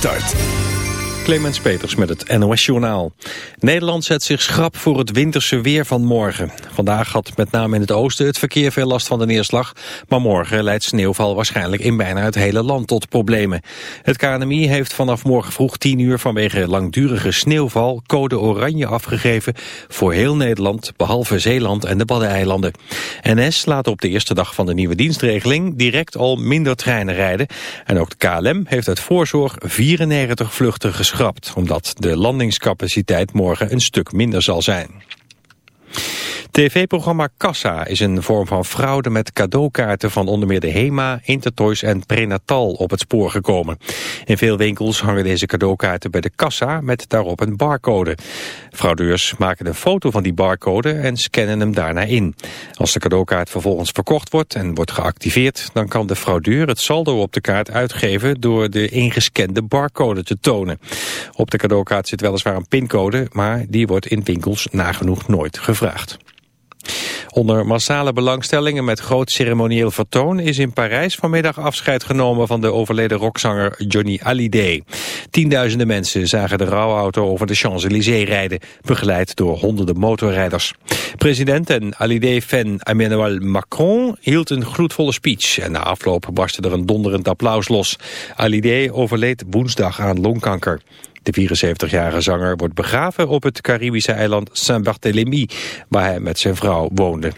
start. Clemens Peters met het NOS Journaal. Nederland zet zich schrap voor het winterse weer van morgen. Vandaag had met name in het oosten het verkeer veel last van de neerslag... maar morgen leidt sneeuwval waarschijnlijk in bijna het hele land tot problemen. Het KNMI heeft vanaf morgen vroeg 10 uur vanwege langdurige sneeuwval... code oranje afgegeven voor heel Nederland, behalve Zeeland en de Waddeneilanden. NS laat op de eerste dag van de nieuwe dienstregeling direct al minder treinen rijden... en ook de KLM heeft uit voorzorg 94 vluchten omdat de landingscapaciteit morgen een stuk minder zal zijn. TV-programma Kassa is een vorm van fraude met cadeaukaarten van onder meer de HEMA, Intertoys en Prenatal op het spoor gekomen. In veel winkels hangen deze cadeaukaarten bij de kassa met daarop een barcode. Fraudeurs maken een foto van die barcode en scannen hem daarna in. Als de cadeaukaart vervolgens verkocht wordt en wordt geactiveerd, dan kan de fraudeur het saldo op de kaart uitgeven door de ingescande barcode te tonen. Op de cadeaukaart zit weliswaar een pincode, maar die wordt in winkels nagenoeg nooit gevraagd. Onder massale belangstellingen met groot ceremonieel vertoon is in Parijs vanmiddag afscheid genomen van de overleden rockzanger Johnny Hallyday. Tienduizenden mensen zagen de rouwauto over de Champs-Élysées rijden, begeleid door honderden motorrijders. President en Hallyday-fan Emmanuel Macron hield een gloedvolle speech en na afloop barstte er een donderend applaus los. Hallyday overleed woensdag aan longkanker. De 74-jarige zanger wordt begraven op het Caribische eiland Saint-Barthélemy, waar hij met zijn vrouw woonde.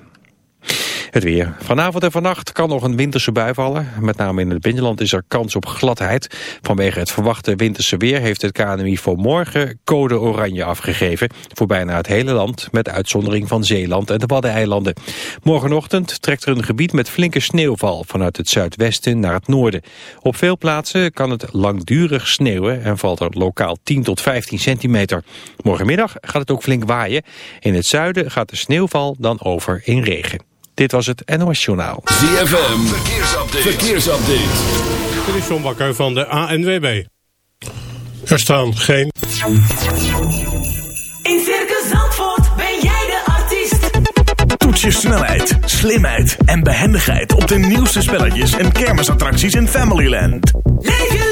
Het weer. Vanavond en vannacht kan nog een winterse bui vallen. Met name in het binnenland is er kans op gladheid. Vanwege het verwachte winterse weer heeft het KNMI voor morgen code oranje afgegeven. Voor bijna het hele land, met uitzondering van Zeeland en de Waddeneilanden. Morgenochtend trekt er een gebied met flinke sneeuwval vanuit het zuidwesten naar het noorden. Op veel plaatsen kan het langdurig sneeuwen en valt er lokaal 10 tot 15 centimeter. Morgenmiddag gaat het ook flink waaien. In het zuiden gaat de sneeuwval dan over in regen. Dit was het NOS Journaal. ZFM, verkeersupdate. verkeersupdate. Dit is John Bakker van de ANWB. Er staan geen... In Circus Zandvoort ben jij de artiest. Toets je snelheid, slimheid en behendigheid op de nieuwste spelletjes en kermisattracties in Familyland. Leef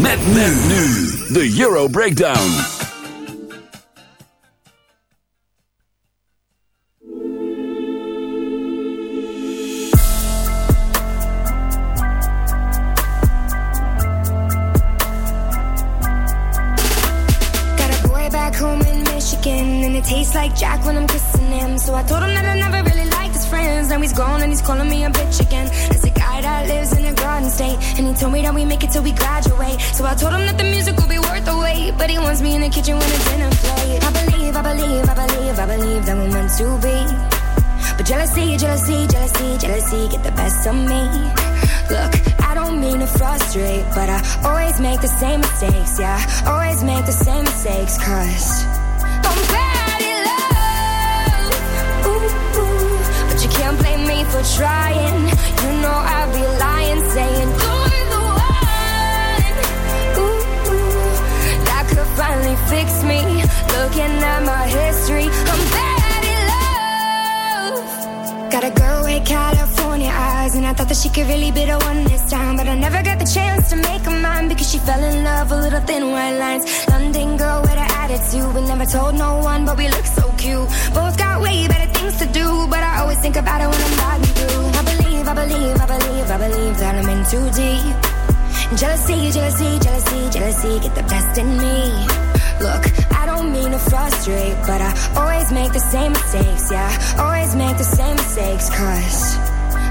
Met men nu. De Euro Breakdown. mistakes, yeah. Always make the same mistakes, cause I'm bad in love. Ooh, ooh, but you can't blame me for trying. You know I'd be lying, saying you're the one. Ooh, ooh, that could finally fix me. Looking at my history, I'm bad in love. Got a girl with California eyes, and I thought that she could really be the one this time. But I never got the chance to make her mine because she fell in love with little thin white lines. London girl with an attitude, we never told no one, but we look so cute. Both got way better things to do, but I always think about it when I'm riding through. I believe, I believe, I believe, I believe that I'm in too deep. Jealousy, jealousy, jealousy, jealousy, get the best in me. Look, I don't mean to frustrate, but I always make the same mistakes, yeah. Always make the same mistakes, cause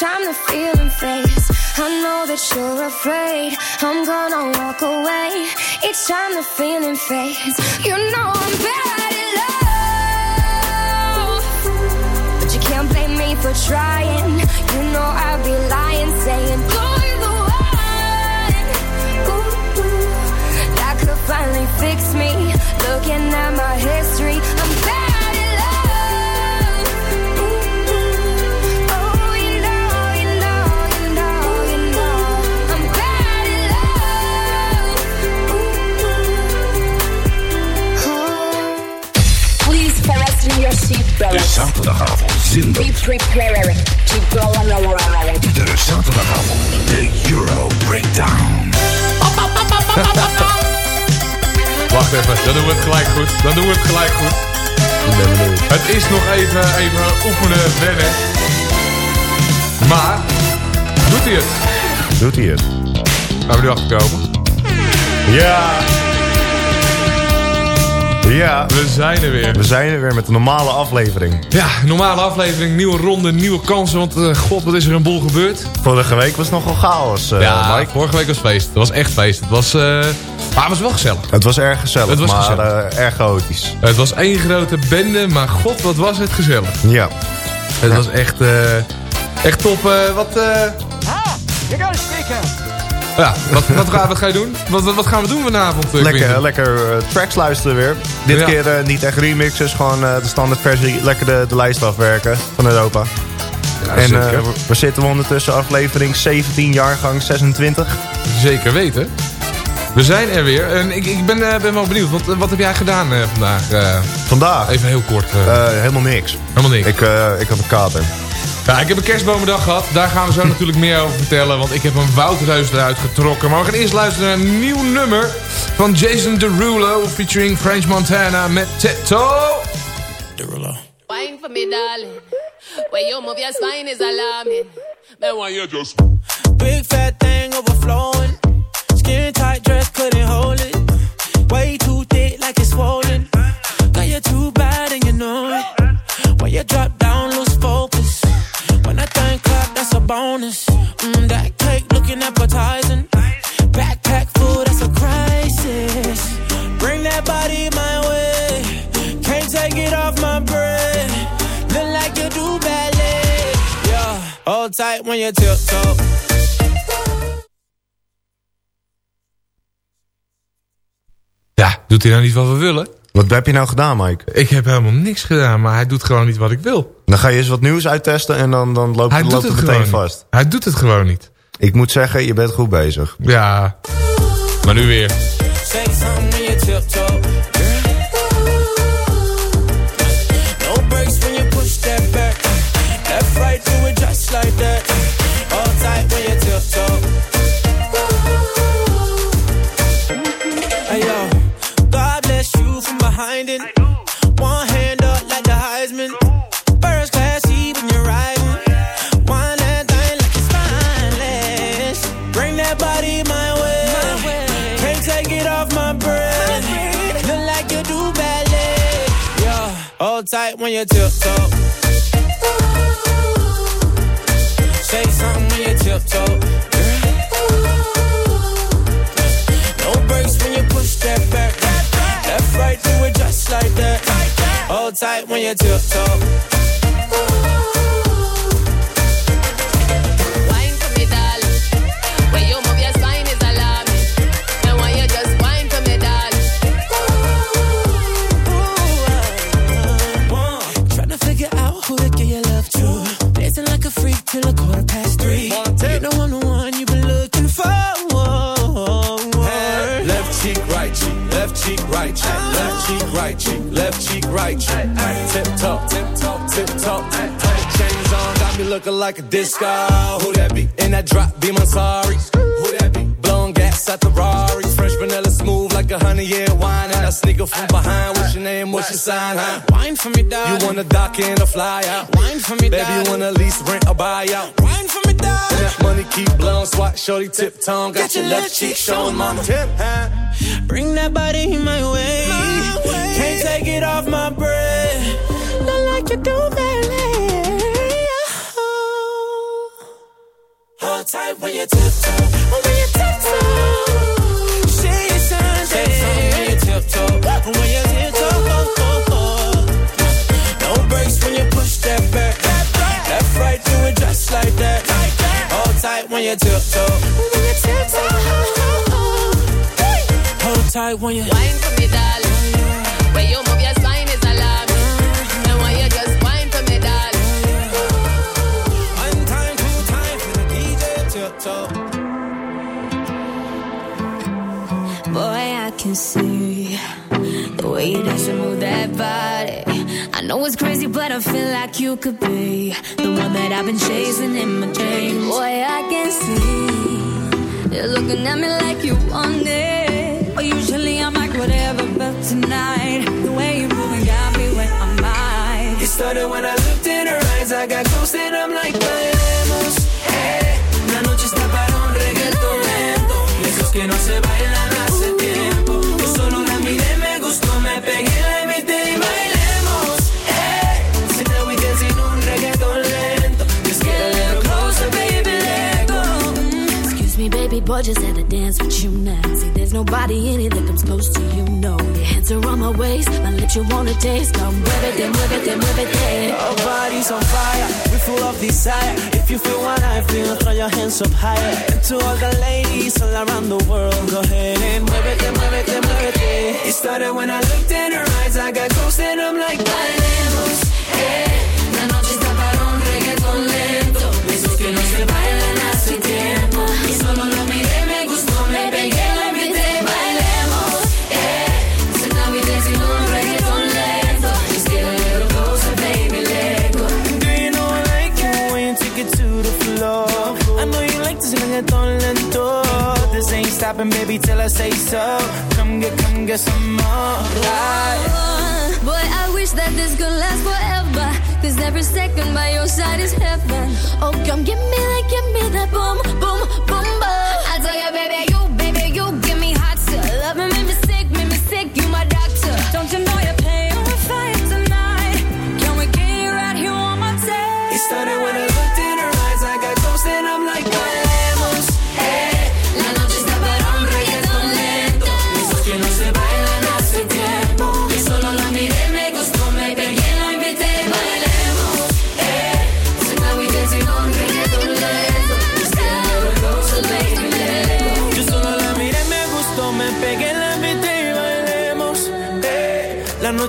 time the feeling fades. I know that you're afraid I'm gonna walk away. It's time the feeling fades, you know I'm bad in love. But you can't blame me for trying. You know I'd be lying, saying you're the one. Ooh, that could finally fix me. Looking at my history, De zaterdagavond Be zindert. prepared to go on ride. De zaterdagavond. De Euro Breakdown. Wacht even, dan doen we het gelijk goed. Dan doen we het gelijk goed. Het is nog even, even oefenen, wennen. Maar, doet hij het? Doet hij het? Gaan we nu achterkomen? Ja. Ja. We zijn er weer. We zijn er weer met een normale aflevering. Ja, normale aflevering, nieuwe ronde, nieuwe kansen. Want eh, god, wat is er een boel gebeurd? Vorige week was nogal chaos, eh ja, Mike. vorige week was feest. Het was echt feest. Het was, eh, maar het was wel gezellig. Het was erg gezellig, Het was maar gezellig. eh, erg chaotisch. Het was één grote bende, maar god, wat was het gezellig. Ja. Het was echt, eh, echt top. eh, wat, eh, ja, wat, wat, ga, wat ga je doen? Wat, wat, wat gaan we doen vanavond? eh, Lekker, lekker eh, tracks luisteren weer. Dit Ja. keer eh, niet echt remixes, gewoon de standaard versie. Lekker de, de lijst afwerken van Europa. en zeker. eh, we- we zitten ondertussen aflevering 17, jaargang 26. Zeker weten. We zijn er weer. En ik, ik ben, ben wel benieuwd. Want, eh, wat heb jij gedaan vandaag? Vandaag even heel kort. helemaal niks. helemaal niks. Ik, ik had een kater. Ja, ik heb een kerstbomendag gehad. Daar gaan we zo natuurlijk meer over vertellen. Want ik heb een woudreus eruit getrokken. Maar we gaan eerst luisteren naar een nieuw nummer van Jason Derulo. Featuring French Montana met Teto. Wine for me, darling. When you move your spine is alarming. Man, why you just Big fat thing overflowing. Skin tight dress couldn't hold it. Way too thick like it's swollen. Girl, you're too bad and you know it. When you drop down, bonus. Mm, that cake looking appetizing. Backpack full, that's a crisis. Bring that body my way. Can't take it off my brain. Look like you do ballet. Yeah, hold tight when you tiptoe. Ja, doet hij nou niet wat we willen? Wat heb je nou gedaan, Mike? Ik heb helemaal niks gedaan, maar hij doet gewoon niet wat ik wil. Dan ga je eens wat nieuws uittesten en dan, dan loopt, Hij doet loopt het meteen niet. vast. Hij doet het gewoon niet. Ik moet zeggen, je bent goed bezig. Ja, maar nu weer. Say something tight when you tiptoe. Say something when you tiptoe. No brakes when you push that back. Left, right, do it just like that. Hold tight when you tiptoe. Right cheek, left cheek, right cheek, left cheek, right cheek. Tip top, tip top, tip top. Chains on, got me looking like a disco. Who that be? In that drop, be my sorry. Who that be? Blowing gas at the Rari. Fresh vanilla smooth like a honey year wine. And I sneak up from behind. What's your name? What's your sign? Huh? Wine for me, darling. You wanna dock in or fly out? Wine for me, Baby, you wanna lease, rent, or buy out? Wine for me. And that money keep blowing, swat, shorty, tip tongue. Got, Got your left cheek showing, mama. Tip, huh? Bring that body in my way. Can't take it off my tight when you tiptoe. When you tiptoe. Hold tight when you Wine for me, darling. When you move your spine is alarming. And when you just wine for me, darling. One time, two time for the DJ tiptoe. Boy, I can see the way you dance and move that body. Know it's crazy, but I feel like you could be the one that I've been chasing in my dreams. Boy, I can see you're looking at me like you want it. But usually I'm like whatever, but tonight the way you're moving got me where I'm at. It started when I looked in her eyes. I got close and I'm like, bailemos. Just had to dance with you now. See, there's nobody in it that comes close to you, no. Your hands are on my waist, my lips you wanna taste. Come muévete, muévete, muévete. Our bodies on fire, we full of desire. If you feel what I feel, throw your hands up higher. And to all the ladies all around the world, go ahead and muévete, muévete, muévete. It then move it. It started when I looked in her eyes, I got close and I'm like, bailemos, eh. La noche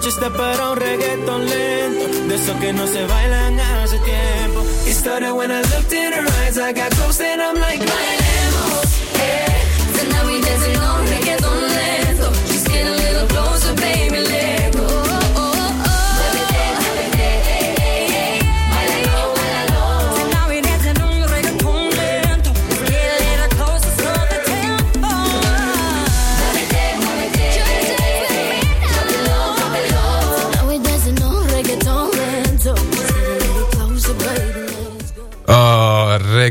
Está para un reggaeton lento. De esos que no se bailan hace tiempo. It started when I looked in her eyes. I got close and I'm like,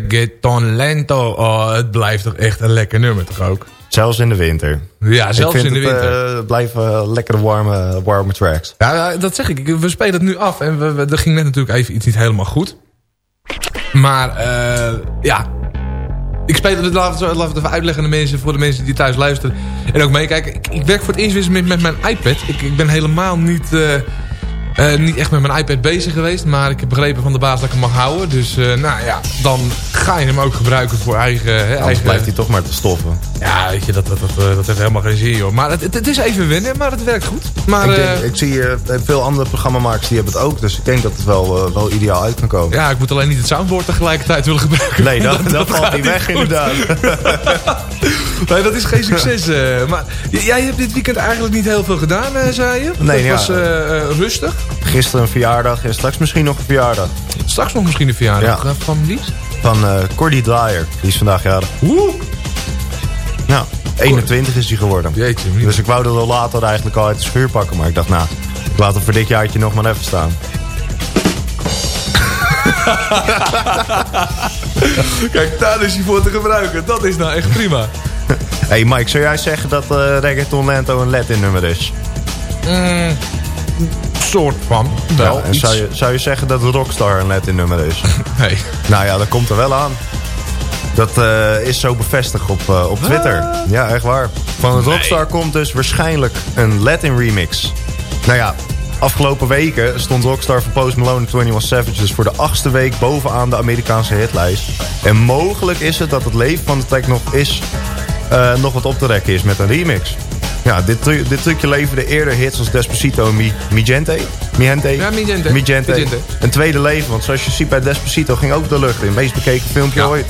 reggaeton lento. Oh, het blijft toch echt een lekker nummer toch ook? Zelfs in de winter. Ja, zelfs in de het, winter. eh, blijven lekkere warme, warme tracks. Ja, dat zeg ik. We spelen het nu af en we, we, er ging net natuurlijk even iets niet helemaal goed. Maar eh, ja, ik speel het, laat het, laat het even uitleggen aan de mensen, voor de mensen die thuis luisteren en ook meekijken. Ik, ik werk voor het eerst weer met, met mijn iPad. Ik, ik ben helemaal niet, eh, eh, niet echt met mijn iPad bezig geweest, maar ik heb begrepen van de baas dat ik hem mag houden. Dus eh, nou ja, dan ga je hem ook gebruiken voor eigen... Hè, Anders eigen blijft hij toch maar te stoffen. Ja, weet je, dat, dat, dat, eh, dat heeft helemaal geen zin, joh. Maar het, het, het is even wennen, maar het werkt goed. Maar, ik, denk, eh, ik zie eh, veel andere programmamakers die hebben het ook. Dus ik denk dat het wel, eh, wel ideaal uit kan komen. ja, ik moet alleen niet het soundboard tegelijkertijd willen gebruiken. Nee, dat, dat, valt niet weg goed. inderdaad. Nee, dat is geen succes. eh. maar jij hebt dit weekend eigenlijk niet heel veel gedaan, eh, zei je? Nee, Het ja. was eh, eh, rustig. Gisteren een verjaardag en straks misschien nog een verjaardag. Straks nog misschien een verjaardag Ja. eh, van wie? Van eh Cordy Dwyer. Die is vandaag jarig. Oeh. Nou, 21 is hij geworden. Jeetje, Dus ik wou er wel later eigenlijk al uit de schuur pakken. Maar ik dacht, nou, ik laat hem voor dit jaartje nog maar even staan. Kijk, daar is hij voor te gebruiken. Dat is nou echt prima. hey Mike, zou jij zeggen dat eh Reggaeton Lento een Latin nummer is? Mm, soort van. Wel, Ja, en iets. zou je, zou je zeggen dat Rockstar een Latin nummer is? Nee. Nou ja, dat komt er wel aan. Dat eh, is zo bevestigd op, eh, op Twitter. Ja, echt waar. Van Rockstar komt dus waarschijnlijk een Latin remix. Nou ja, afgelopen weken stond Rockstar van Post Malone en 21 Savage... dus voor de achtste week bovenaan de Amerikaanse hitlijst. En mogelijk is het dat het leven van de track nog is... eh, nog wat op te rekken is met een remix. Ja, dit, tru- dit trucje leverde eerder hits als Despacito en Mi, Mi Gente. Mi Gente. Ja, Mi Gente. Mi Gente. Mi Gente. Een tweede leven, want zoals je ziet bij Despacito ging ook de lucht in. Meest bekeken filmpje Ja. ooit.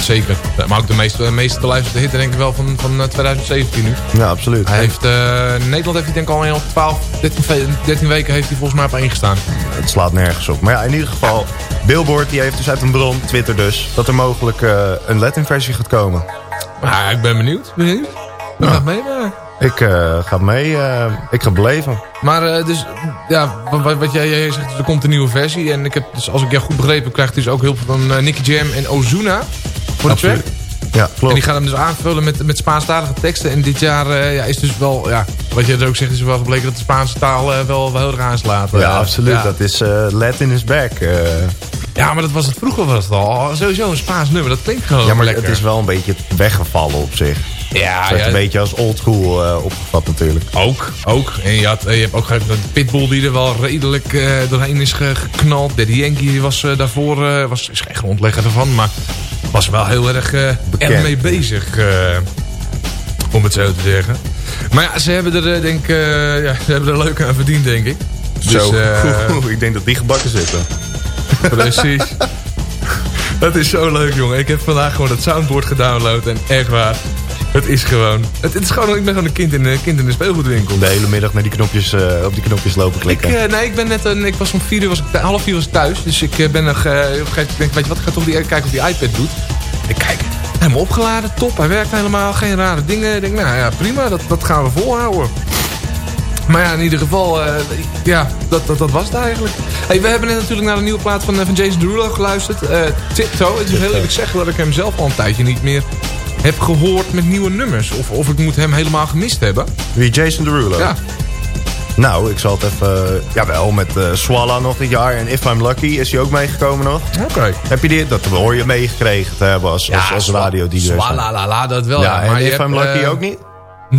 Zeker. Ja, Maar ook de meeste, de meeste beluisterde hit denk ik wel van, van eh, 2017 nu. Ja, absoluut. Hij heeft, eh, Nederland heeft hij denk ik al in 12, 13, ve- 13 weken heeft hij volgens mij op één gestaan. Het slaat nergens op. Maar ja, in ieder geval, Billboard die heeft dus uit een bron, Twitter dus, dat er mogelijk eh, een Latin versie gaat komen. Maar ik ben benieuwd. Benieuwd. We gaan mee maar. Ik eh, ga mee, eh, ik ga beleven. Maar eh, dus, ja, wat, wat- jij, jij zegt, er komt een nieuwe versie. En ik heb, dus als ik jou goed begrepen heb, krijgt hij dus ook hulp van eh, Nicky Jam en Ozuna voor de track. Absoluut. Ja, En klopt. die gaan hem dus aanvullen met, met Spaanstalige teksten. En dit jaar eh, ja, is dus wel, ja, wat je er ook zegt, is wel gebleken dat de Spaanse taal eh, wel, wel heel erg aanslaat. Ja, Eh, absoluut. Ja. Dat is eh, Latin is back. eh. Ja, maar dat was het vroeger was het al. Sowieso een Spaans nummer, dat klinkt gewoon ja, maar lekker. het is wel een beetje weggevallen op zich. Ja, ja. een beetje als oldschool eh opgevat natuurlijk. Ook, ook. En je, had, eh, je hebt ook dat Pitbull die er wel redelijk eh, doorheen is ge- geknald. Daddy Yankee was daarvoor, was, is geen grondlegger ervan, maar was wel heel erg ermee bezig. om het zo te zeggen. Maar ja, ze hebben er denk ja, ze hebben er leuk aan verdiend, denk ik. Dus, Zo, ik denk dat die gebakken zitten. Precies. Dat is zo leuk, jongen. Ik heb vandaag gewoon het soundboard gedownload en echt waar. Het is gewoon... Het, het is gewoon ik ben gewoon een kind in, de- kind in de speelgoedwinkel. De hele middag naar die knopjes, eh, op die knopjes lopen Ik, klikken. eh, nee, ik ben net een, ik was om vier uur, was ik, half vier was ik thuis. Dus ik eh, ben nog, eh, op een gegeven moment denk ik, weet je wat, ik ga toch die, kijken of die iPad doet. Ik kijk, helemaal opgeladen, top, hij werkt helemaal, geen rare dingen. Ik denk, nou ja, prima, dat, dat gaan we volhouden. Maar ja, in ieder geval, eh, ja, dat, dat, dat was het eigenlijk. Hey, we hebben net natuurlijk naar de nieuwe plaat van, eh, van Jason Derulo geluisterd. eh Tiptoe. Het is heel eerlijk zeggen dat ik hem zelf al een tijdje niet meer heb gehoord met nieuwe nummers. Of, of ik moet hem helemaal gemist hebben. Wie, Jason Derulo? Ja. Nou, ik zal het even... eh, jawel, met eh Swalla nog dit jaar. En If I'm Lucky is hij ook meegekomen nog. Oké. Heb je dit? Dat hoor je meegekregen te hebben als, als, als radio DJ. Swalala, dat wel. Ja, Ja, en maar je If hebt, I'm Lucky eh, ook niet?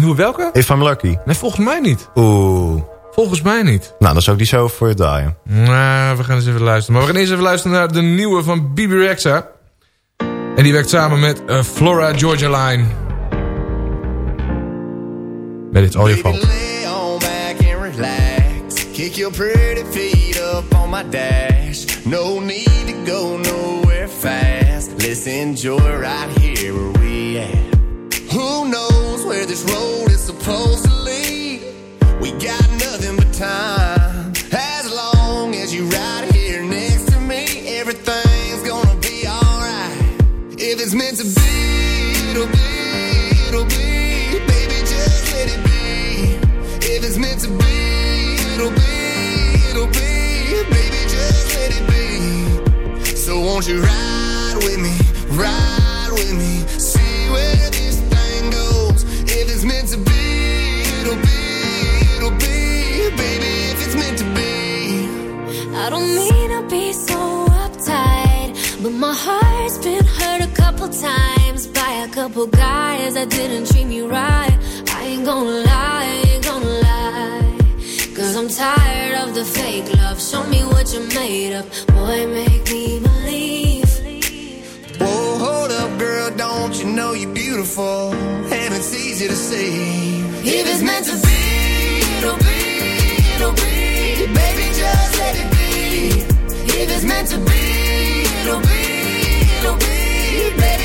Hoe, welke? If I'm Lucky. Nee, volgens mij niet. Oeh. Volgens mij niet. Nou, dan zou ik die zo voor je draaien. Nou, we gaan eens even luisteren. Maar we gaan eerst even luisteren naar de nieuwe van Bibi Rexa. En die werkt samen met eh, Flora Georgia Line. Met It's All Your Fault. Lay on back and relax. Kick your pretty feet up on my dash. No need to go nowhere fast. Let's enjoy right here where we at. Who knows where this road is supposed to lead? We got nothing but time. It's meant to be, it'll be, it'll be. Baby, just let it be. If it's meant to be, it'll be, it'll be. Baby, just let it be. So won't you ride with me, ride with me, see where this thing goes. If it's meant to be, it'll be, it'll be. Baby, if it's meant to be. I don't mean to be so but my heart's been hurt a couple times by a couple guys that didn't treat me right. I ain't gonna lie, ain't gonna lie. Cause I'm tired of the fake love. Show me what you're made of. Boy, make me believe. Whoa, hold up, girl. Don't you know you're beautiful? And it's easy to see. If it's meant to be, it'll be, it'll be. Baby, just let it be. If it's meant to be, it'll be, it'll be, baby.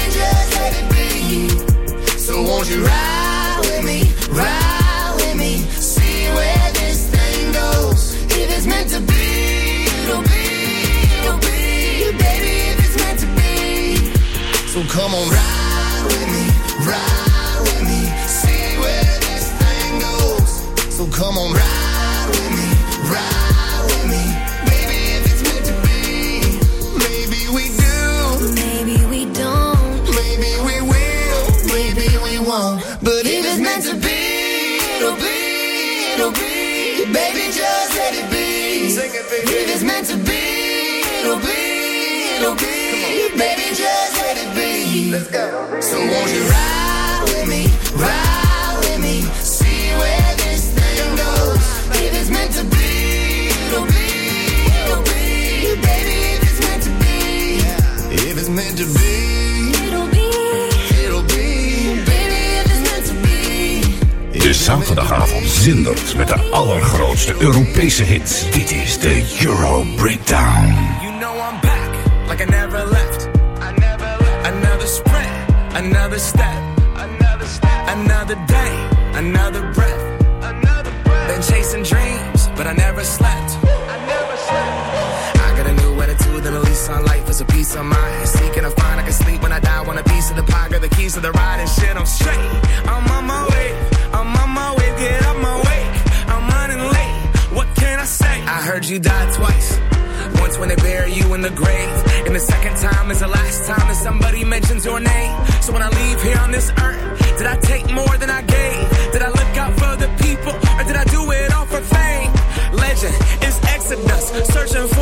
exodus, searching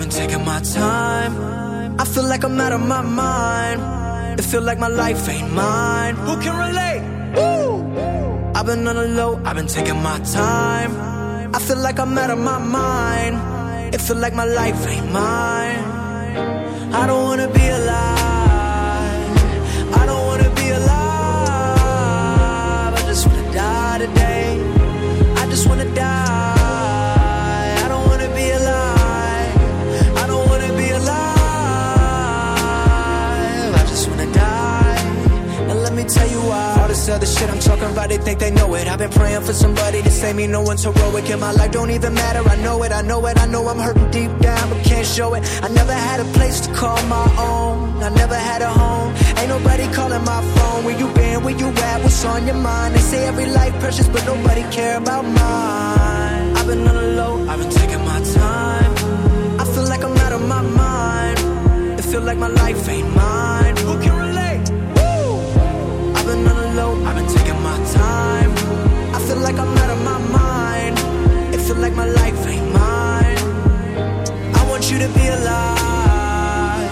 I've been taking my time. I feel like I'm out of my mind. It feel like my life ain't mine. Who can relate? Woo! I've been on the low, I've been taking my time. I feel like I'm out of my mind. It feel like my life ain't mine. I don't wanna be alive. Other shit I'm talking about, they think they know it. I've been praying for somebody to save me. No one's heroic in my life, don't even matter. I know it, I know it, I know I'm hurting deep down, but can't show it. I never had a place to call my own. I never had a home. Ain't nobody calling my phone. Where you been? Where you at? What's on your mind? They say every life precious, but nobody care about mine. I've been on the low, I've been taking my time. I feel like I'm out of my mind. It feel like my life ain't mine. Who can time. I feel like I'm out of my mind. It feel like my life ain't mine. I want you to be alive.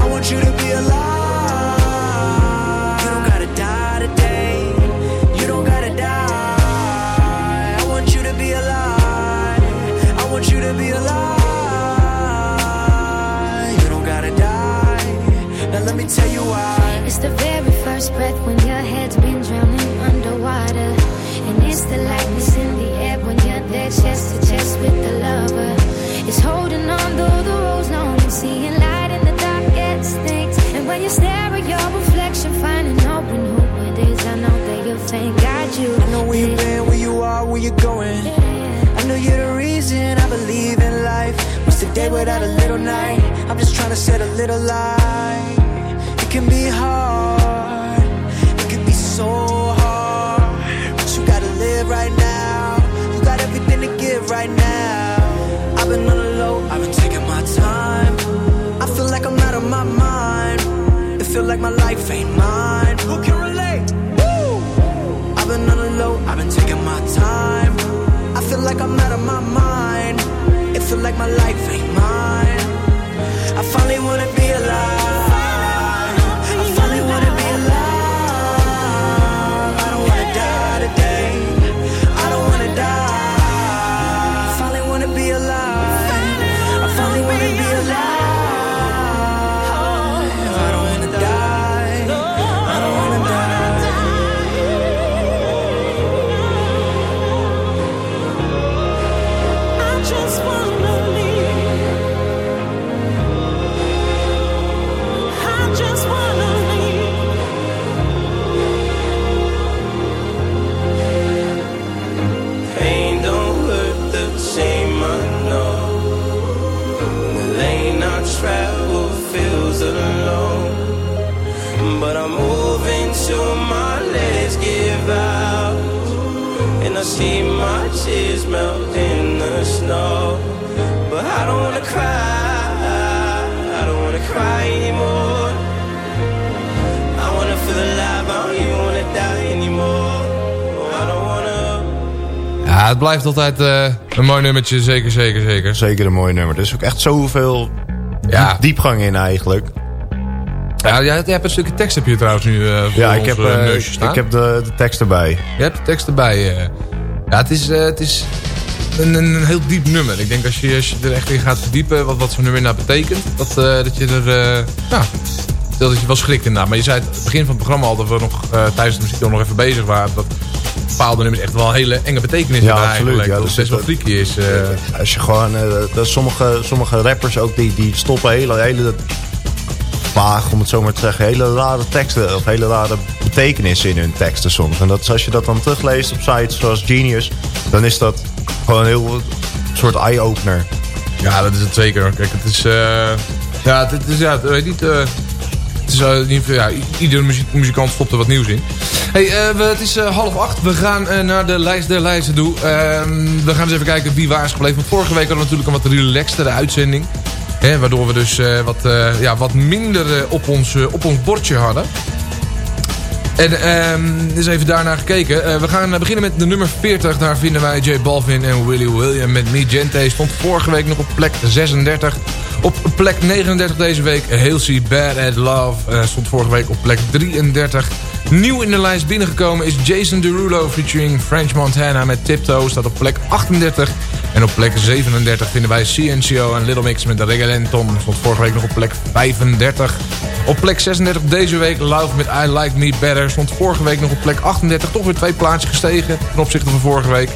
I want you to be alive. You don't gotta die today. You don't gotta die. I want you to be alive. I want you to be alive. You don't gotta die. Now let me tell you why. It's the very first breath when your head's been drowning And it's the lightness in the air when you're there chest to chest with the lover. It's holding on though the road's long and seeing light in the darkest things. And when you stare at your reflection, finding hope in who it is, I know that you'll thank God you. I know where you've been, where you are, where you're going. I know you're the reason I believe in life. What's the day without a little night? I'm just trying to set a little light. It can be hard, right now. You got everything to give right now. I've been on the low, I've been taking my time. I feel like I'm out of my mind. It feel like my life ain't mine. Who can relate? Woo! I've been on the low, I've been taking my time. I feel like I'm out of my mind. It feel like my life ain't mine. I finally wanna be blijft altijd eh, een mooi nummertje, zeker, zeker, zeker. Zeker een mooi nummer. Er is ook echt zoveel Ja. diep- diepgang in eigenlijk. Ja, jij, hebt een stukje tekst heb je trouwens nu eh voor Ja, ik heb, staan. ik heb de, de tekst erbij. Je hebt de tekst erbij. Ja, het is, het is een, een heel diep nummer. Ik denk als je, als je er echt in gaat verdiepen wat, wat zo'n nummer nou betekent, dat, dat je er, ja, dat je wel schrikt inderdaad. Maar je zei het begin van het programma al dat we nog tijdens de muziek nog even bezig waren. Dat bepaalde nummers echt wel een hele enge betekenis Ja, absoluut. eigenlijk. Ja, dat het best wel freaky is. eh. Als je gewoon, eh, dat sommige, sommige rappers ook, die, die stoppen hele, hele vaag, om het zo maar te zeggen, hele rare teksten of hele rare betekenissen in hun teksten soms. En dat is, als je dat dan terugleest op sites zoals Genius, dan is dat gewoon heel een soort eye-opener. Ja, dat is het zeker. Kijk, het is... eh, ja, het, is... Ja, weet niet... eh, is. Ja, iedere muzikant stopt er wat nieuws in. Hey, eh, we, het is eh, half acht. We gaan naar de lijst der lijsten toe. Ehm, we gaan eens even kijken wie waar is gebleven. Want vorige week hadden we natuurlijk een wat relaxtere uitzending. Hè, waardoor we dus wat, ja, wat minder op, ons, op ons bordje hadden. En ehm eens even daarnaar gekeken. We gaan beginnen met de nummer 40. Daar vinden wij J Balvin en Willy William met Me Gente. Stond vorige week nog op plek 36. Op plek 39 deze week Halsey Bad at Love. eh, stond vorige week op plek 33. Nieuw in de lijst binnengekomen is Jason Derulo featuring French Montana met Tiptoe. Staat op plek 38. En op plek 37 vinden wij CNCO en Little Mix met Regalenton. Stond vorige week nog op plek 35. Op plek 36 deze week Love met I Like Me Better. Stond vorige week nog op plek 38. Toch weer twee plaatsjes gestegen ten opzichte van vorige week.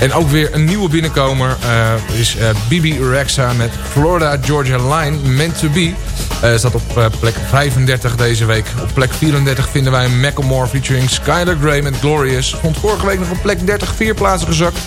En ook weer een nieuwe binnenkomer eh, is eh, Bibi Rexa met Florida Georgia Line Meant To Be. Eh, staat op plek 35 deze week. Op plek 34 vinden wij Macklemore featuring Skylar Grey met Glorious. Stond vorige week nog op plek 30 vier plaatsen gezakt.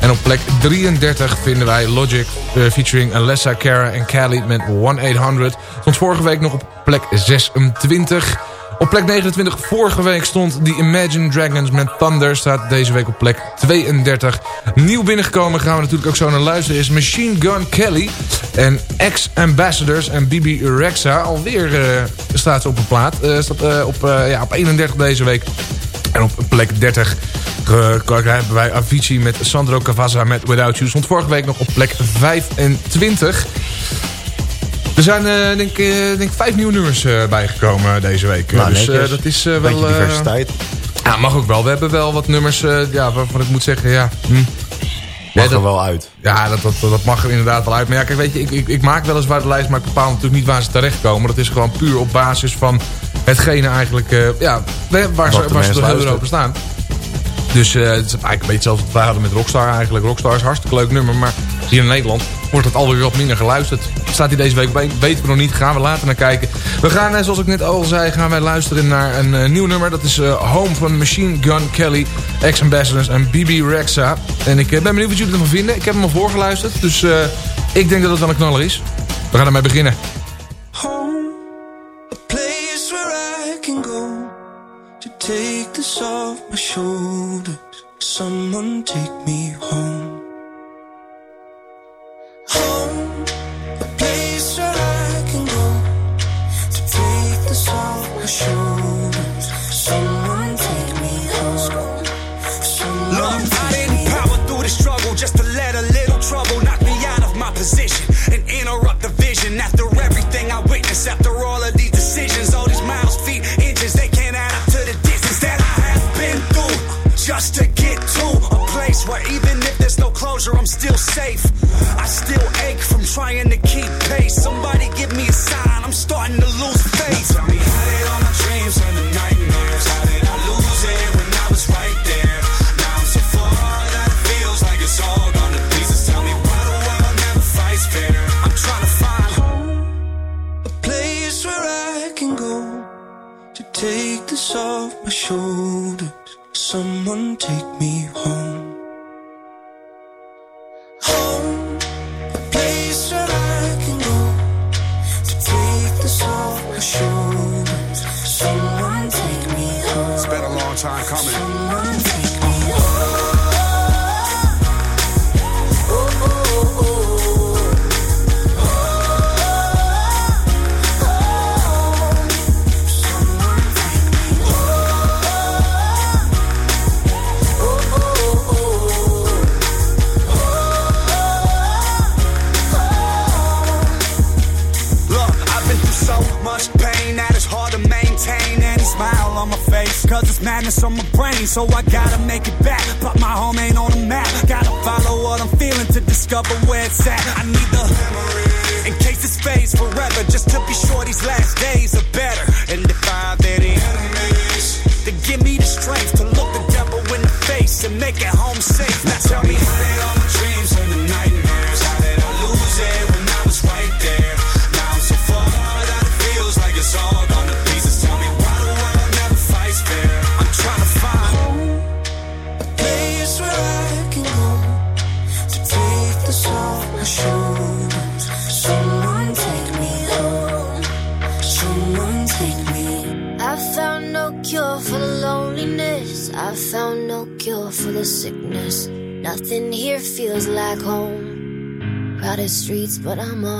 En op plek 33 vinden wij Logic featuring Alessa Cara en Cali met 1-800. Stond vorige week nog op plek 26. Op plek 29 vorige week stond The Imagine Dragons met Thunder. Staat deze week op plek 32. Nieuw binnengekomen gaan we natuurlijk ook zo naar luisteren. Is Machine Gun Kelly en Ex-Ambassadors en Bibi Rexa. Alweer eh, staat ze op een plaat. Eh, staat eh, op, ja, op 31 deze week. En op plek 30 eh, hebben wij Avicii met Sandro Cavazza met Without You. Stond vorige week nog op plek 25. Er zijn eh, denk, ik, eh, denk vijf nieuwe nummers eh, bijgekomen deze week. Nou, dus dat is Beetje wel... eh, diversiteit. ja, mag ook wel. We hebben wel wat nummers ja, waarvan ik moet zeggen... Ja, hm. Mag Ja, er dat- wel uit. Ja, dat, dat, dat mag er inderdaad wel uit. Maar ja, kijk, weet je, ik, ik, ik maak wel eens waar de lijst, maar ik bepaal natuurlijk niet waar ze terechtkomen. Dat is gewoon puur op basis van hetgene eigenlijk, ja, waar, waar ze, waar open staan. Dus eh, het is eigenlijk een beetje hetzelfde wat wij hadden met Rockstar eigenlijk. Rockstar is een hartstikke leuk nummer, maar hier in Nederland wordt het alweer wat minder geluisterd. Staat hij deze week bij, weten we nog niet, gaan we later naar kijken. We gaan, eh, zoals ik net al zei, gaan wij luisteren naar een eh, nieuw nummer. Dat is Home van Machine Gun Kelly, Ex-Ambassadors en BB Rexa. En ik ben benieuwd wat jullie ervan vinden. Ik heb hem al voorgeluisterd, dus ik denk dat het wel een knaller is. We gaan ermee beginnen. This off my shoulders. Someone take me. Home, just to get to a place where even if there's no closure, I'm still safe. I still ache from trying to keep pace. Somebody give me a sign, I'm starting to lose faith. Tell me how did all my dreams turn to nightmares? How did I lose it when I was right there? Now I'm so far that it feels like it's all gone to pieces. Tell me why the world never fights fair. I'm trying to find a place where I can go to take this off my shoulders. Someone take me home. So I gotta but I'm all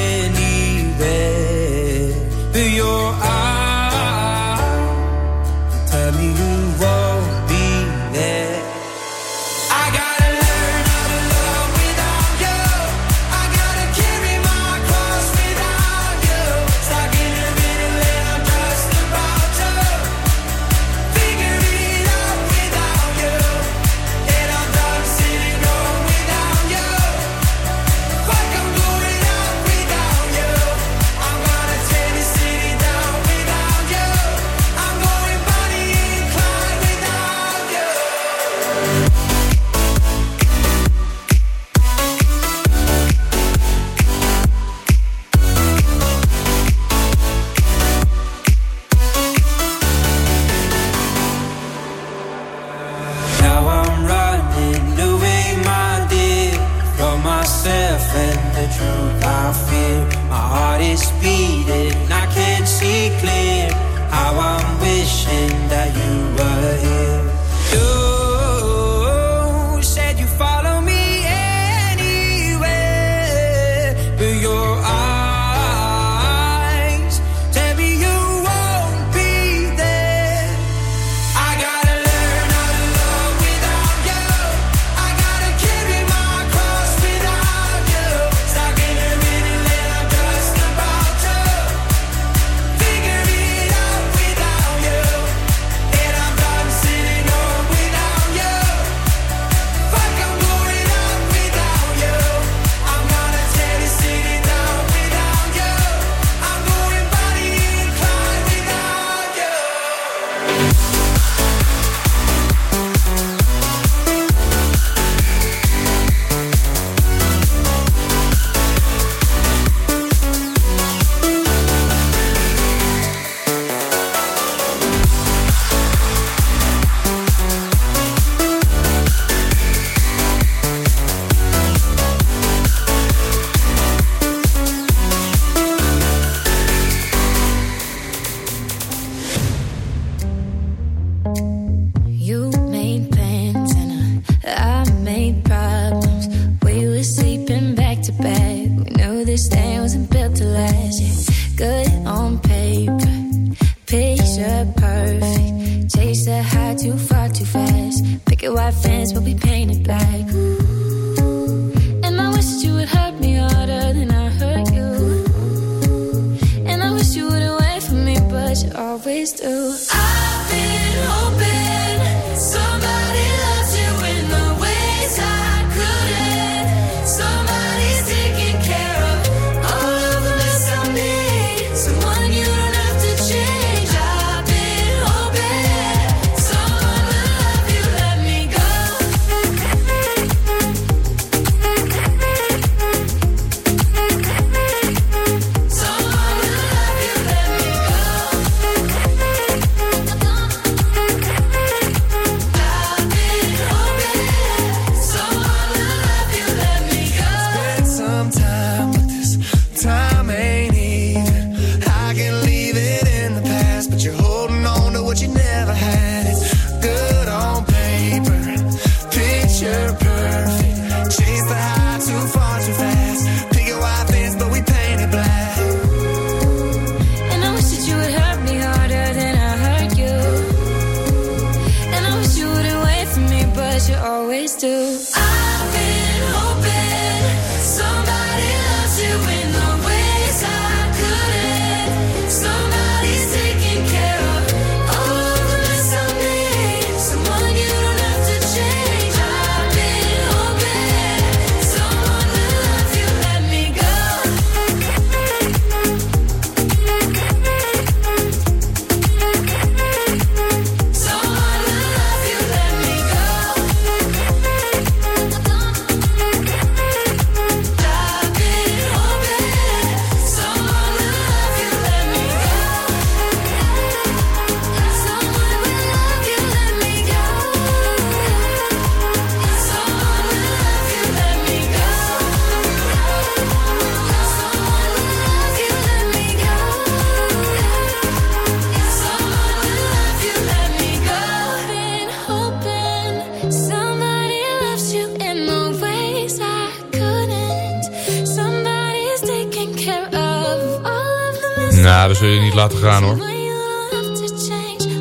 Nou, dat zul je niet laten gaan hoor.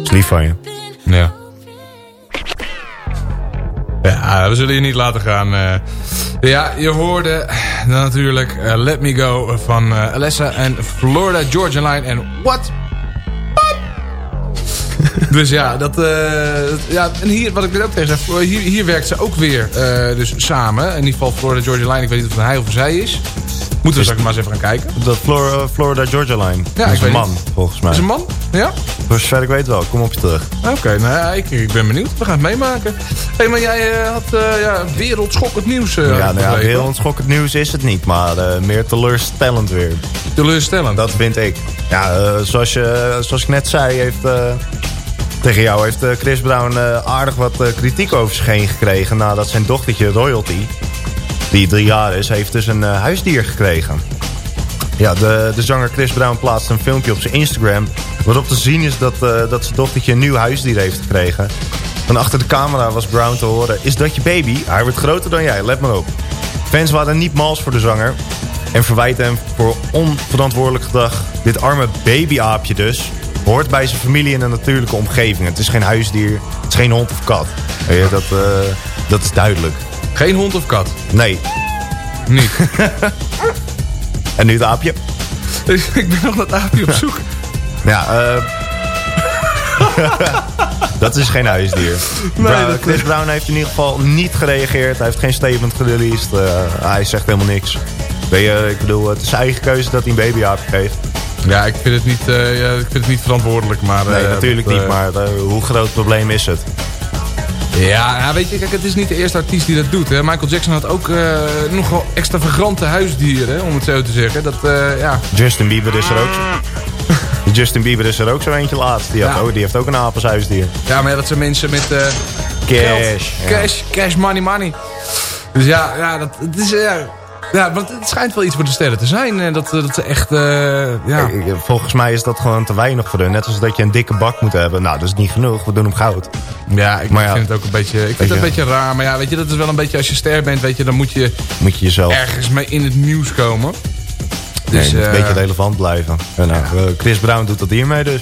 is lief van je. Ja. Ja, we zullen je niet laten gaan. eh. ja, je hoorde natuurlijk eh, Let Me Go van eh, Alessa en Florida Georgia Line en What? What? dus ja, dat, eh, ja, en hier, wat ik er ook tegen zeg, hier, hier werkt ze ook weer eh, dus samen. In ieder geval Florida Georgia Line, ik weet niet of het hij of zij is. Moeten we straks maar eens even gaan kijken. Dat Flor- Florida Georgia Line. Ja, dat is een man, niet. volgens mij. Is een man? Ja? Voor zover ik weet wel. Kom op je terug. Oké, nou ik, ik ben benieuwd. We gaan het meemaken. Hé, hey, maar jij eh, had eh ja, wereldschokkend nieuws. eh, ja, nou ja, ontschokkend nieuws is het niet. Maar eh, meer teleurstellend weer. Teleurstellend? Dat vind ik. Ja, eh, zoals, je, zoals ik net zei, heeft... eh, tegen jou heeft eh, Chris Brown eh, aardig wat eh, kritiek over zich heen gekregen... nadat zijn dochtertje Royalty, die drie jaar is, heeft dus een eh, huisdier gekregen. Ja, de, de zanger Chris Brown plaatste een filmpje op zijn Instagram... waarop te zien is dat, eh, dat zijn dochtertje een nieuw huisdier heeft gekregen. Van achter de camera was Brown te horen... Is dat je baby? Hij wordt groter dan jij, let maar op. Fans waren niet mals voor de zanger... en verwijten hem voor onverantwoordelijk gedrag. Dit arme babyaapje dus... hoort bij zijn familie in een natuurlijke omgeving. Het is geen huisdier, het is geen hond of kat. Dat, eh, dat is duidelijk. Geen hond of kat? Nee. Niet? en nu het aapje? ik ben nog dat aapje op zoek. Ja, eh... dat is geen huisdier. Brown- dat- Chris Brown heeft in ieder geval niet gereageerd. Hij heeft geen statement gereleased. Eh, hij zegt helemaal niks. Weet je, ik bedoel, het is zijn eigen keuze dat hij een babyaapje geeft. Ja, ik vind het niet, eh, ja, ik vind het niet verantwoordelijk. Maar, Nee, eh, natuurlijk niet, eh, maar eh, hoe groot het probleem is het? Ja, weet je, kijk, het is niet de eerste artiest die dat doet. Hè. Michael Jackson had ook eh, nogal extravagante huisdieren, om het zo te zeggen. Dat, eh, ja. Justin Bieber is er ook zo. Justin Bieber is er ook zo eentje laatst. Die, had ook, die heeft ook een aap als huisdier. ja, maar ja, dat zijn mensen met eh, Cash, geld. ja. Cash, cash, money, money. Dus ja, ja, dat, het is... ja, ja, want het schijnt wel iets voor de sterren te zijn. eh, Dat, dat ze echt... eh, ja. Volgens mij is dat gewoon te weinig voor hun. Net als dat je een dikke bak moet hebben. Nou, dat is niet genoeg. We doen hem goud. Ja, ik Maar ja, vind het ook een beetje, ik vind het een je- beetje raar. Maar ja, weet je, dat is wel een beetje als je ster bent, weet je, dan moet je Moet je jezelf ergens mee in het nieuws komen. Dus, een eh, beetje relevant blijven. En nou, eh, Chris Brown doet dat hiermee dus.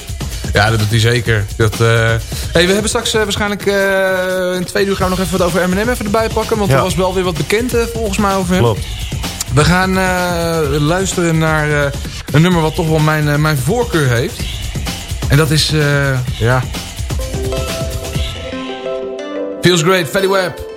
Ja, dat doet hij zeker. Dat, eh, hey, we hebben straks eh, waarschijnlijk eh, in twee uur gaan we nog even wat over Eminem even erbij pakken. Want Ja. er was wel weer wat bekend eh, volgens mij over hem. Klopt. We gaan eh, luisteren naar eh, een nummer wat toch wel mijn, eh, mijn voorkeur heeft. En dat is, ja... Feels Great, Fatty Web.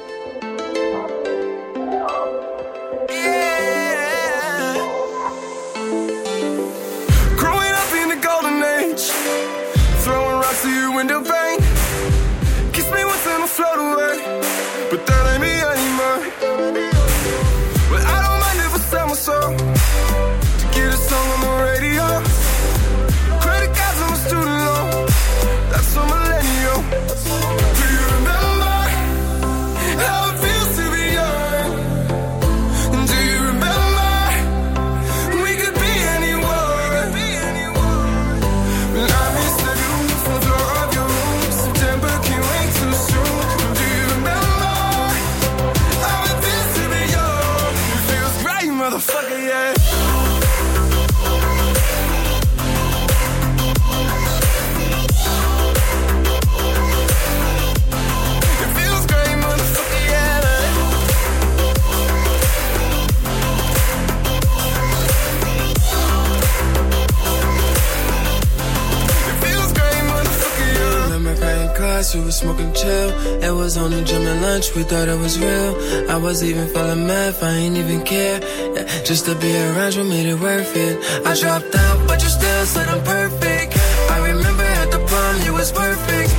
We thought it was real. I was even feeling mad, I ain't even care. Yeah, just to be around you made it worth it. I dropped out, but you still said I'm perfect. I remember at the prom, you was perfect.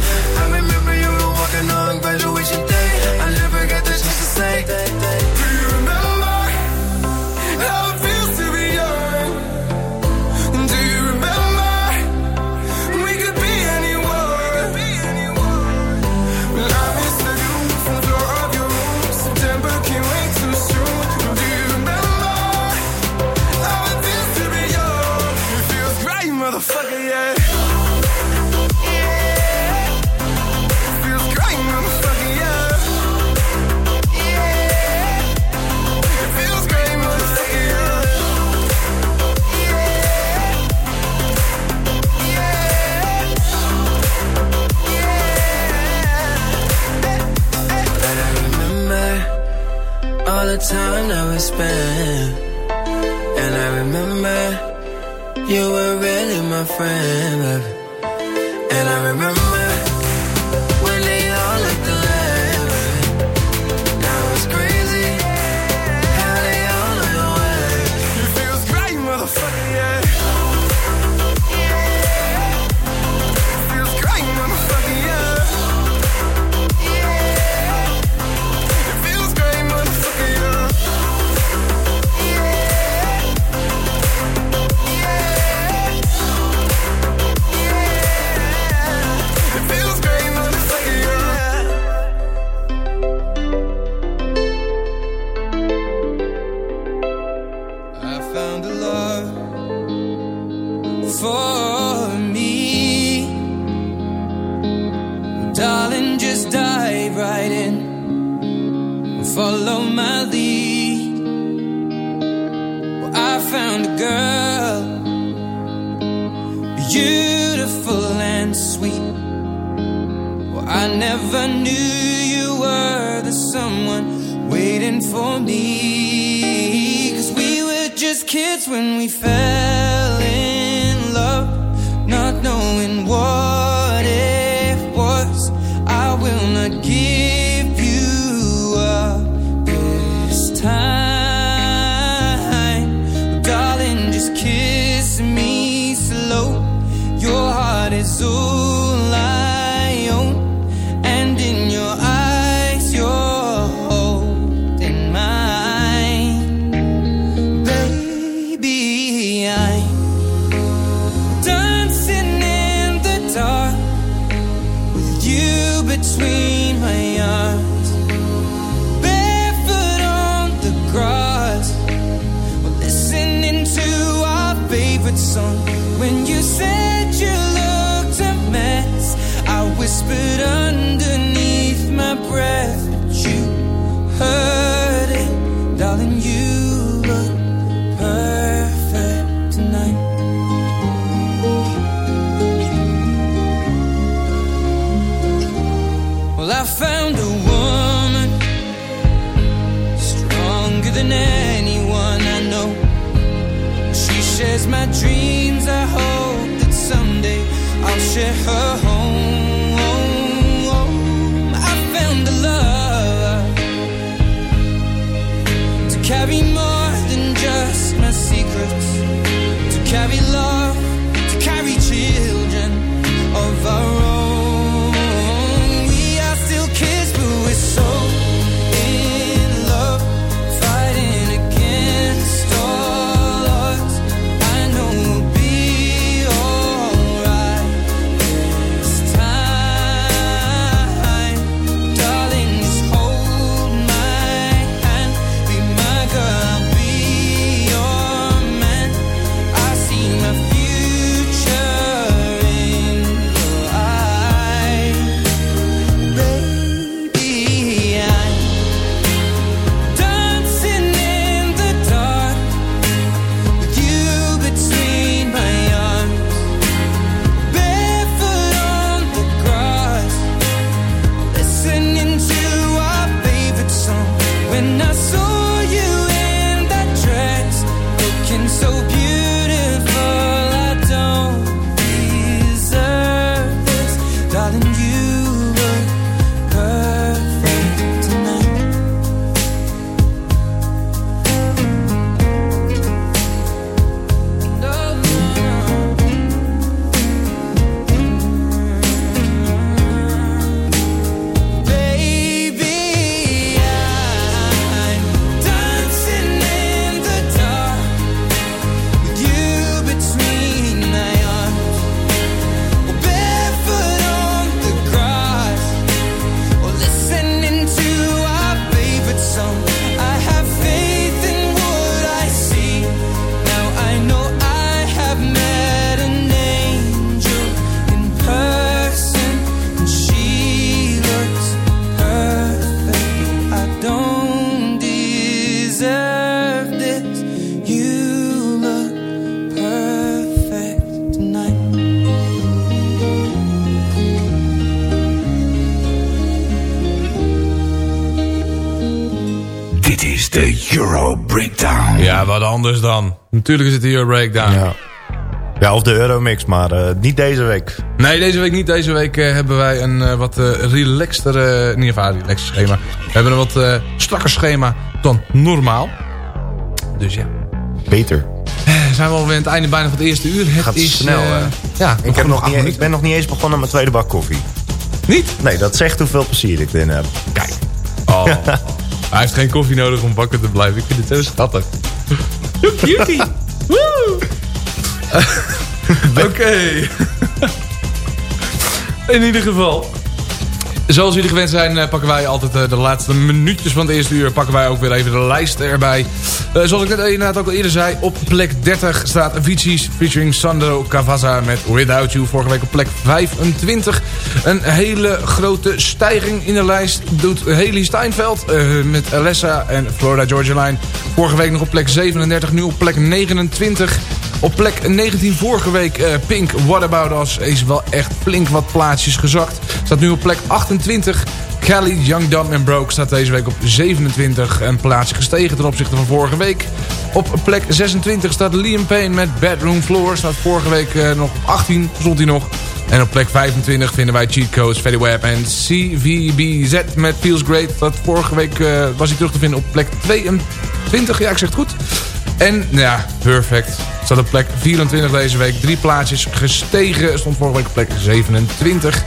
I would spend. And I remember you were really my friend, baby. Anders dan. Natuurlijk is het de Euro Breakdown. Ja. Ja, of de Euromix, maar eh, niet deze week. Nee, deze week niet. Deze week eh, hebben wij een eh, wat relaxter, in ieder geval relaxed schema. We hebben een wat strakker schema dan normaal. Dus ja. Beter. Zijn we alweer aan het einde bijna van het eerste uur. Het Gaat is snel, hè? Ja, Ik, heb nog niet, ik ben nog niet eens begonnen aan mijn tweede bak koffie. Niet? Nee, dat zegt hoeveel plezier ik erin heb. Kijk. Oh. Hij heeft geen koffie nodig om wakker te blijven. Ik vind het zo schattig. Cutie. Woe. Oké. In ieder geval. Zoals jullie gewend zijn eh, pakken wij altijd eh, de laatste minuutjes van het eerste uur. Pakken wij ook weer even de lijst erbij. Eh, zoals ik net inderdaad ook al eerder zei. Op plek 30 staat Avicii's featuring Sandro Cavazza met Without You. Vorige week op plek 25. Een hele grote stijging in de lijst doet Haley Steinfeld. met Alessa en Florida Georgia Line. Vorige week nog op plek 37. Nu op plek 29. Op plek 19 vorige week eh, Pink, What About Us, is wel echt flink wat plaatsjes gezakt. Staat nu op plek 28. Kelly, Young, Dumb and Broke staat deze week op 27. Een plaatsje gestegen ten opzichte van vorige week. Op plek 26 staat Liam Payne met Bedroom Floor. Staat vorige week eh, nog op 18, stond hij nog. En op plek 25 vinden wij Cheat Codes, Fetty Wap en CVBZ met Feels Great. Dat vorige week eh, was hij terug te vinden op plek 22. Ja, ik zeg het goed. En ja, perfect. Staat op plek 24 deze week. Drie plaatsjes gestegen. Stond vorige week op plek 27.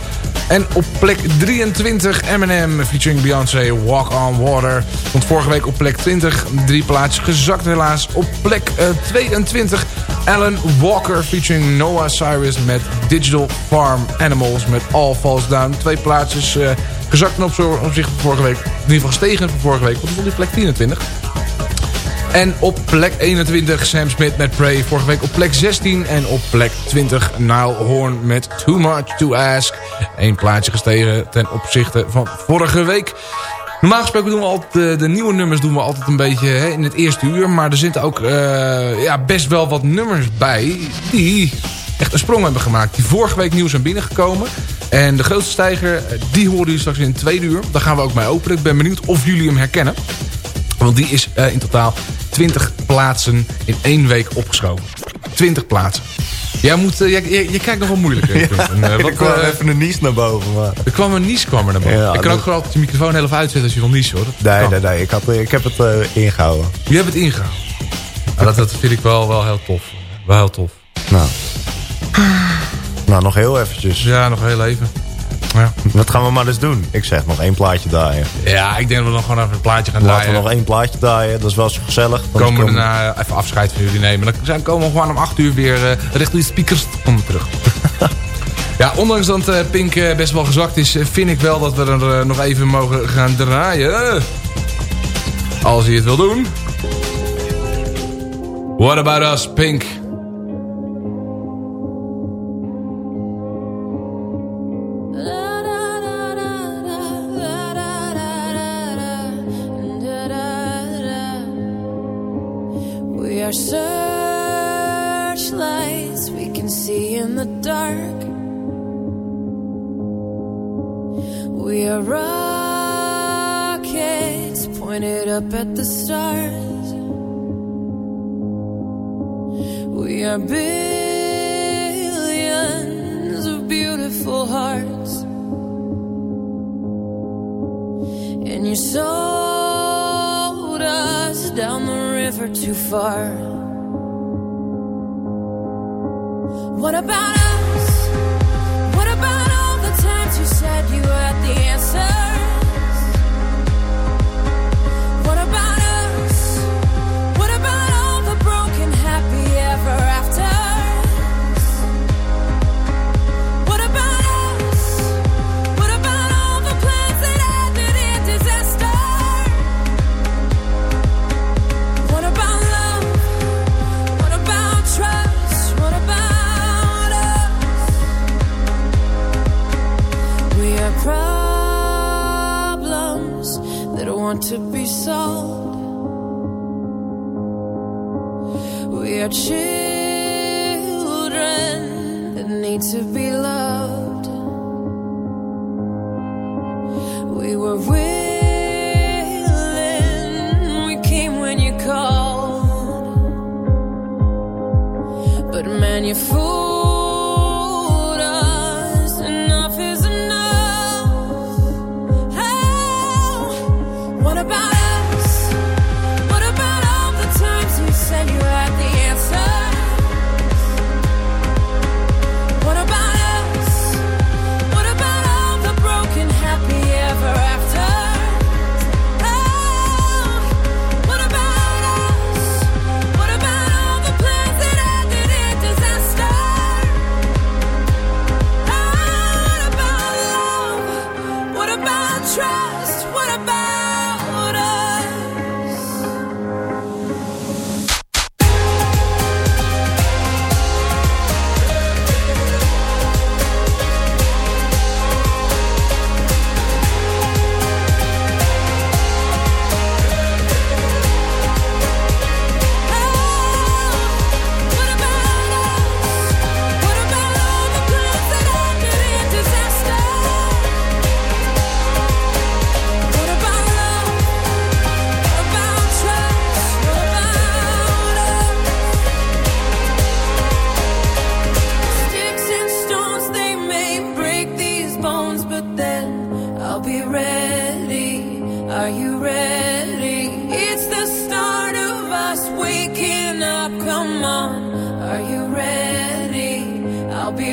En op plek 23 Eminem featuring Beyoncé Walk on Water. Stond vorige week op plek 20. Drie plaatsjes gezakt helaas. Op plek eh, 22 Alan Walker featuring Noah Cyrus met Digital Farm Animals met All Falls Down. Twee plaatsjes eh, gezakt opzo- opzichte van vorige week. In ieder geval gestegen van vorige week. Want die stond op plek 24. En op plek 21 Sam Smith met Prey. Vorige week op plek 16. En op plek 20 Nile Horn met Too Much To Ask. Eén plaatje gestegen ten opzichte van vorige week. Normaal gesproken doen we altijd de, de nieuwe nummers doen we altijd een beetje hè, in het eerste uur. Maar er zitten ook eh, ja, best wel wat nummers bij die echt een sprong hebben gemaakt. Die vorige week nieuw zijn binnengekomen. En de grootste stijger, eh, die horen jullie straks in het tweede uur. Daar gaan we ook mee openen. Ik ben benieuwd of jullie hem herkennen. Want die is eh, in totaal 20 plaatsen in één week opgeschoven. 20 plaatsen. Jij moet, eh, je, je kijkt nog wel moeilijk. eh, er wat, kwam even een nies naar boven. Maar... er kwam een nies kwam er naar boven. Ja, ik kan ook gewoon je microfoon heel even uitzetten als je wil niezen hoor. Dat Nee, kan. nee, nee. Ik, had, ik heb het eh, ingehouden. Je hebt het ingehouden. Ja, dat, dat vind ik wel, wel heel tof. Wel heel tof. Nou. nou, nog heel eventjes. Ja, nog heel even. Ja. Wat gaan we maar eens doen? Ik zeg nog één plaatje draaien. Ja, ik denk dat we dan gewoon even een plaatje gaan Laten draaien. we nog één plaatje draaien. Dat is wel zo gezellig. Komen we komen- daarna even afscheid van jullie nemen. Dan zijn, komen we gewoon om 8 uur weer uh, richting de speakers komen we terug. ja, ondanks dat eh, Pink eh, best wel gezakt is, eh, vind ik wel dat we er eh, nog even mogen gaan draaien. Als hij het wil doen. What about us, Pink? To be sold. We are children that need to be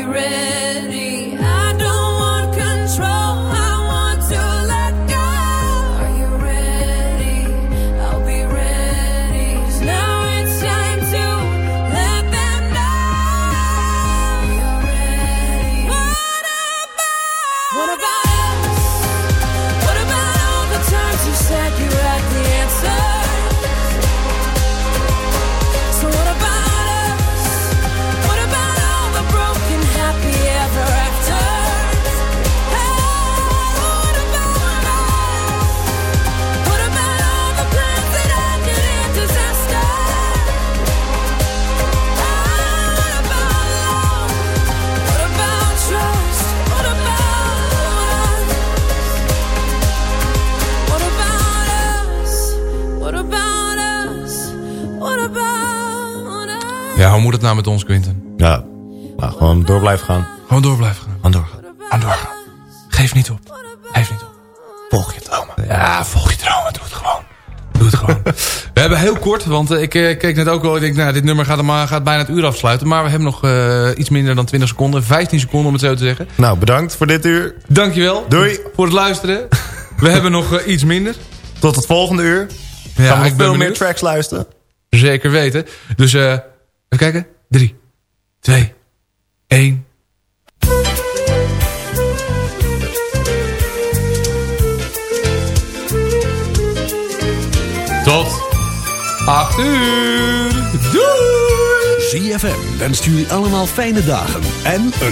ready. Met ons, Quinten? Ja, nou, gewoon door blijven gaan. Gewoon door blijven gaan. Gewoon doorgaan. Gewoon doorgaan. Geef niet op. Geef niet op. Volg je dromen. Ja, volg je dromen. Doe het gewoon. Doe het gewoon. we hebben heel kort, want eh, ik eh, keek net ook al. Ik denk, nou, dit nummer gaat, maar, gaat bijna het uur afsluiten. Maar we hebben nog eh, iets minder dan 20 seconden. 15 seconden om het zo te zeggen. Nou, bedankt voor dit uur. Dankjewel. Doei. Voor het luisteren. we hebben nog eh, iets minder. Tot het volgende uur. Ja, Gaan we ik nog ben veel meer tracks luisteren. Zeker weten. Dus eh even kijken. 3, 2, 1. Tot 8 uur. Doei! ZFM wenst jullie allemaal fijne dagen en een